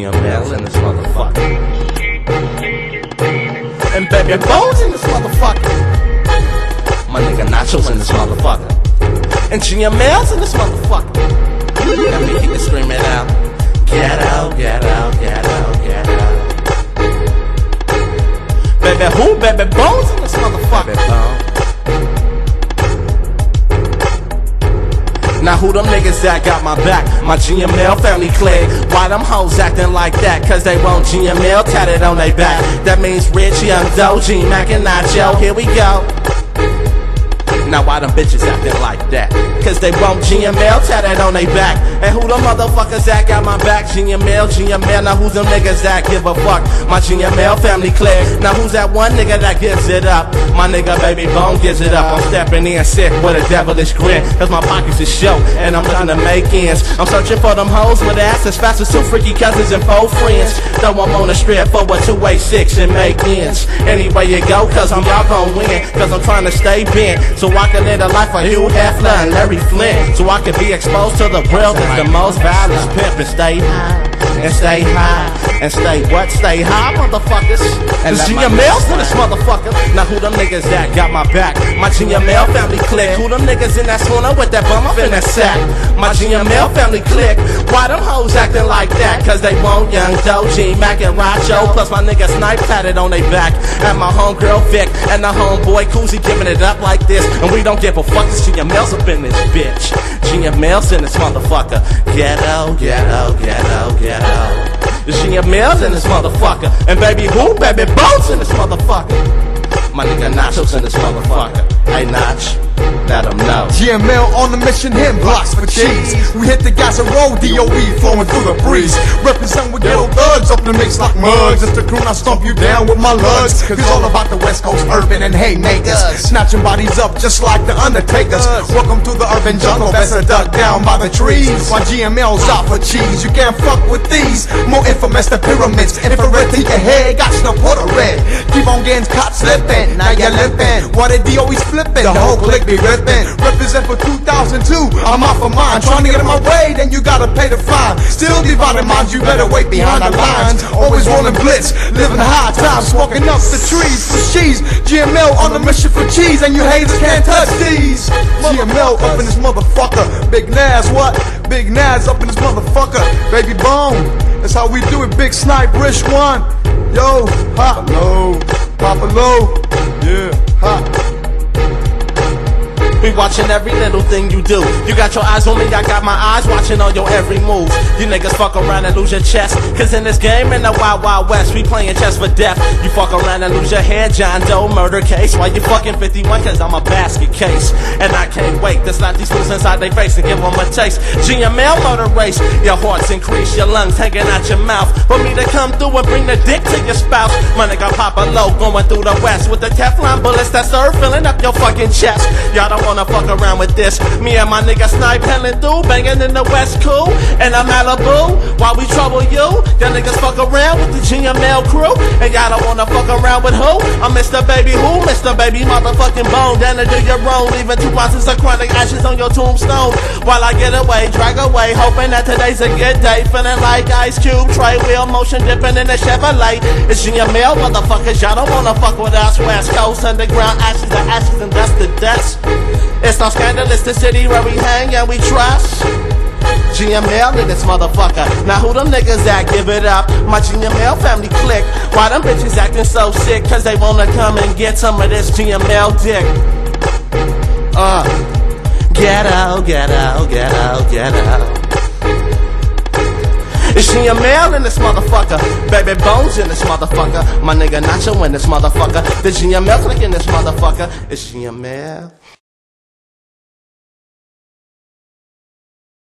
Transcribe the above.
GML in this motherfucker. And baby Bones in this motherfucker. My nigga Nachos in this motherfucker. And GML's in this motherfucker. Let me keep it screaming out. Get out, get out, get out, get out. Baby who? Baby Bones who them niggas that got my back? My GML family clique. Why them hoes acting like that? Cause they want GML tatted on their back. That means Rich, Young, Doji, Mac and Nacho. Here we go. Now why them bitches acting like that? Cause they want GML tatted on their back. And who the motherfuckers that got my back? GML, GML. Now who's them niggas that give a fuck? My GML family clear. Now who's that one nigga that gives it up? My nigga baby bone gives it up. I'm stepping in sick with a devilish grin. Cause my pockets is show and I'm looking to make ends. I'm searching for them hoes with ass as fast as two freaky cousins and four friends. Though I'm on the strip for a 286 and make ends. Anyway you go, cause I'm y'all gon' win. Cause I'm trying to stay bent. So I can live a life of Hugh Hefner and Larry Flynt. So I can be exposed to the world as the most violent pimp and stay high. And stay high. And stay what? Stay high, motherfuckers. And let my GML's in this motherfucker. Now who them niggas that got my back? My GML family clique. Who them niggas in that sauna with that bum up in that sack? My GML family clique. Why them hoes acting like that? Cause they want young Doji, Mac and Racho. Plus my nigga Snipe tatted on they back. And my homegirl Vic and the homeboy Koozie giving it up like this. And we don't give a fuck. It's GML's up in this bitch. GML's in this motherfucker. Ghetto, ghetto, ghetto, ghetto. The GML's in this motherfucker. And baby who? Baby Bones in this motherfucker. My nigga Nachos in this motherfucker. Hey Nach, let them know. GML on the mission, him blocks for cheese. We hit the gas and roll, DOE flowing through the breeze. Represent with ghetto thugs up the mix like mugs. It's the crew, I stomp you down with my lugs. Cause it's all about the West Coast urban and haymakers. Snatching bodies up just like the Undertakers. Welcome to the urban jungle, best a duck down by the trees. My GML's out for cheese, you can't fuck with these. More infamous than pyramids. Infrared to your head, got no Puerto red. Keep on getting caught slipping, now you're limping. Why the DOE's flipping? The whole clique ripping. Represent for 2002, I'm off of mine. Trying to get in my way, then you gotta pay the fine. Still divided minds, you better wait behind the lines. Always rolling blitz, living high times, smoking up the trees for cheese. GML on the mission for cheese, and you haters can't touch these. GML up in this motherfucker. Big Nas, what? Big Nas up in this motherfucker. Baby Bone, that's how we do it. Big Snipe, Rich One. Yo, Papa Low, Papa Low, yeah, ha. We watching every little thing you do. You got your eyes on me, I got my eyes watching on your every move. You niggas fuck around and lose your chest. Cause in this game in the Wild Wild West, we playing chess for death. You fuck around and lose your head, John Doe murder case. Why you fucking 51? Cause I'm a basket case. And I can't wait to slap these fools inside their face and give them a taste. GML motor race. Your hearts increase, your lungs hanging out your mouth. For me to come through and bring the dick to your spouse. My nigga Papa Low going through the west with the Teflon bullets that serve filling up your fucking chest. Y'all don't wanna fuck around with this. Me and my nigga Snipe pelling through, banging in the West Cool. And I'm Malibu, while we trouble you. Y'all niggas fuck around with the GML crew. And y'all don't wanna fuck around with who? I'm Mr. Baby Who? Mr. Baby motherfucking Bone. Down to do your own, leaving two ounces of chronic ashes on your tombstone. While I get away, drag away, hoping that today's a good day. Feeling like Ice Cube, tray wheel motion dipping in the Chevrolet. It's GML motherfuckers, y'all don't wanna fuck with us. West Coast underground ashes to ashes and dust to dust. It's no scandalous, the city where we hang and we trust. GML in this motherfucker. Now who them niggas that give it up? My GML family click. Why them bitches acting so sick? Cause they wanna come and get some of this GML dick. Uh, get out, get out, get out, get out. In this motherfucker. Baby Bones in this motherfucker. My nigga Nacho in this motherfucker. The GML click in this motherfucker. It's GML.